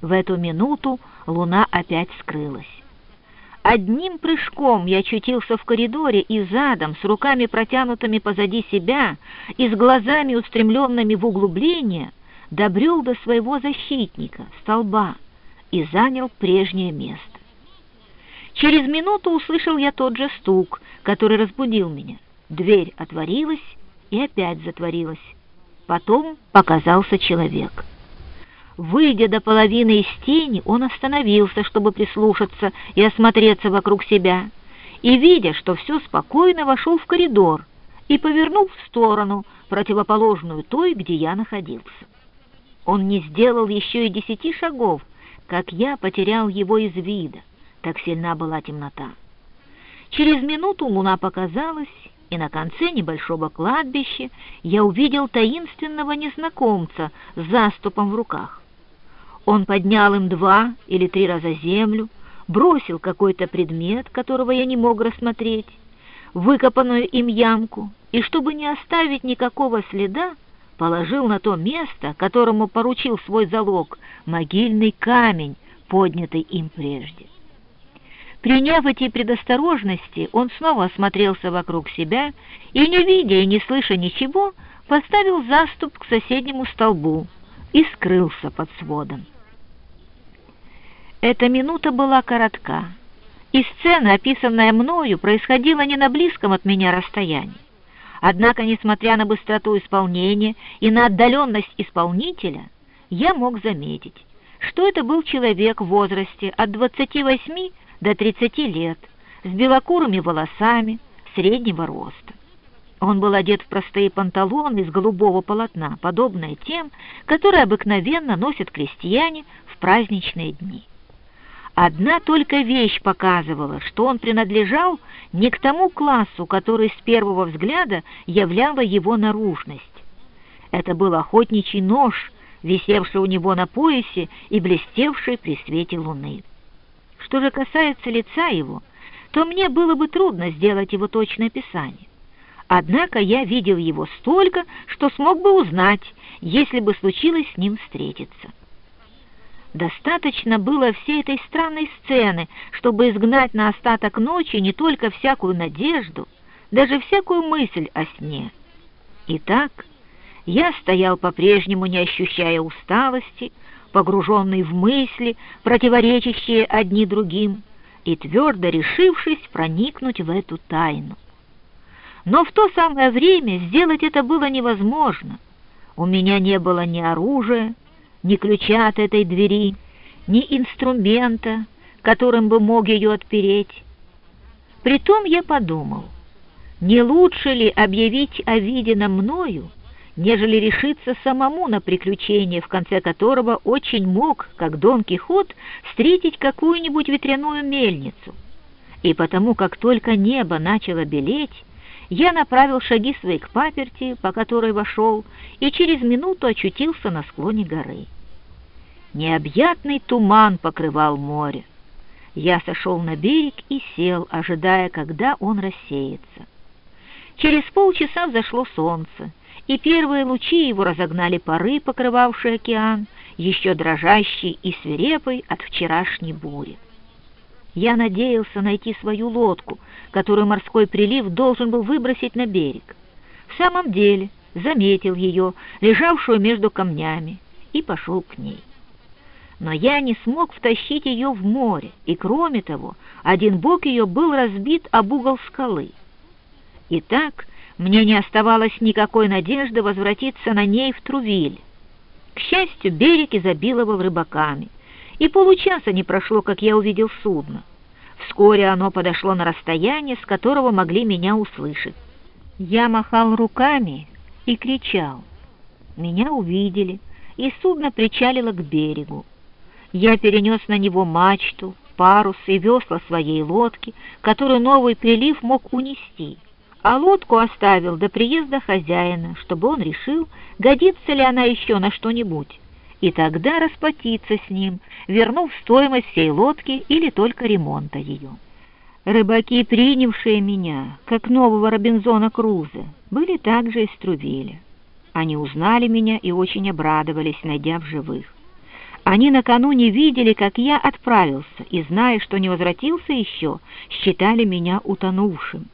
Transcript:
В эту минуту луна опять скрылась. Одним прыжком я очутился в коридоре и задом, с руками протянутыми позади себя и с глазами устремленными в углубление, добрел до своего защитника, столба, и занял прежнее место. Через минуту услышал я тот же стук, который разбудил меня. Дверь отворилась и опять затворилась. Потом показался человек. Выйдя до половины из тени, он остановился, чтобы прислушаться и осмотреться вокруг себя, и, видя, что все спокойно, вошел в коридор и повернул в сторону, противоположную той, где я находился. Он не сделал еще и десяти шагов, как я потерял его из вида, так сильна была темнота. Через минуту луна показалась, и на конце небольшого кладбища я увидел таинственного незнакомца с заступом в руках. Он поднял им два или три раза землю, бросил какой-то предмет, которого я не мог рассмотреть, выкопанную им ямку, и, чтобы не оставить никакого следа, положил на то место, которому поручил свой залог, могильный камень, поднятый им прежде. Приняв эти предосторожности, он снова осмотрелся вокруг себя и, не видя и не слыша ничего, поставил заступ к соседнему столбу и скрылся под сводом. Эта минута была коротка, и сцена, описанная мною, происходила не на близком от меня расстоянии. Однако, несмотря на быстроту исполнения и на отдаленность исполнителя, я мог заметить, что это был человек в возрасте от 28 до 30 лет, с белокурыми волосами, среднего роста. Он был одет в простые панталоны из голубого полотна, подобные тем, которые обыкновенно носят крестьяне в праздничные дни. Одна только вещь показывала, что он принадлежал не к тому классу, который с первого взгляда являла его наружность. Это был охотничий нож, висевший у него на поясе и блестевший при свете луны. Что же касается лица его, то мне было бы трудно сделать его точное описание. Однако я видел его столько, что смог бы узнать, если бы случилось с ним встретиться. Достаточно было всей этой странной сцены, чтобы изгнать на остаток ночи не только всякую надежду, даже всякую мысль о сне. Итак, я стоял по-прежнему, не ощущая усталости, погруженный в мысли, противоречащие одни другим, и твердо решившись проникнуть в эту тайну. Но в то самое время сделать это было невозможно. У меня не было ни оружия, ни ключа от этой двери, ни инструмента, которым бы мог ее отпереть. Притом я подумал, не лучше ли объявить о виденном мною, нежели решиться самому на приключение, в конце которого очень мог, как Дон Кихот, встретить какую-нибудь ветряную мельницу. И потому, как только небо начало белеть, я направил шаги свои к паперти, по которой вошел, и через минуту очутился на склоне горы. Необъятный туман покрывал море. Я сошел на берег и сел, ожидая, когда он рассеется. Через полчаса взошло солнце, и первые лучи его разогнали пары, покрывавшие океан, еще дрожащий и свирепый от вчерашней бури. Я надеялся найти свою лодку, которую морской прилив должен был выбросить на берег. В самом деле заметил ее, лежавшую между камнями, и пошел к ней но я не смог втащить ее в море, и, кроме того, один бок ее был разбит об угол скалы. Итак, мне не оставалось никакой надежды возвратиться на ней в Трувиль. К счастью, берег изобиловал рыбаками, и получаса не прошло, как я увидел судно. Вскоре оно подошло на расстояние, с которого могли меня услышать. Я махал руками и кричал. Меня увидели, и судно причалило к берегу. Я перенес на него мачту, парус и весла своей лодки, которую новый прилив мог унести, а лодку оставил до приезда хозяина, чтобы он решил, годится ли она еще на что-нибудь, и тогда расплатиться с ним, вернув стоимость всей лодки или только ремонта ее. Рыбаки, принявшие меня, как нового Робинзона Круза, были также из Трувиля. Они узнали меня и очень обрадовались, найдя в живых. Они накануне видели, как я отправился, и, зная, что не возвратился еще, считали меня утонувшим.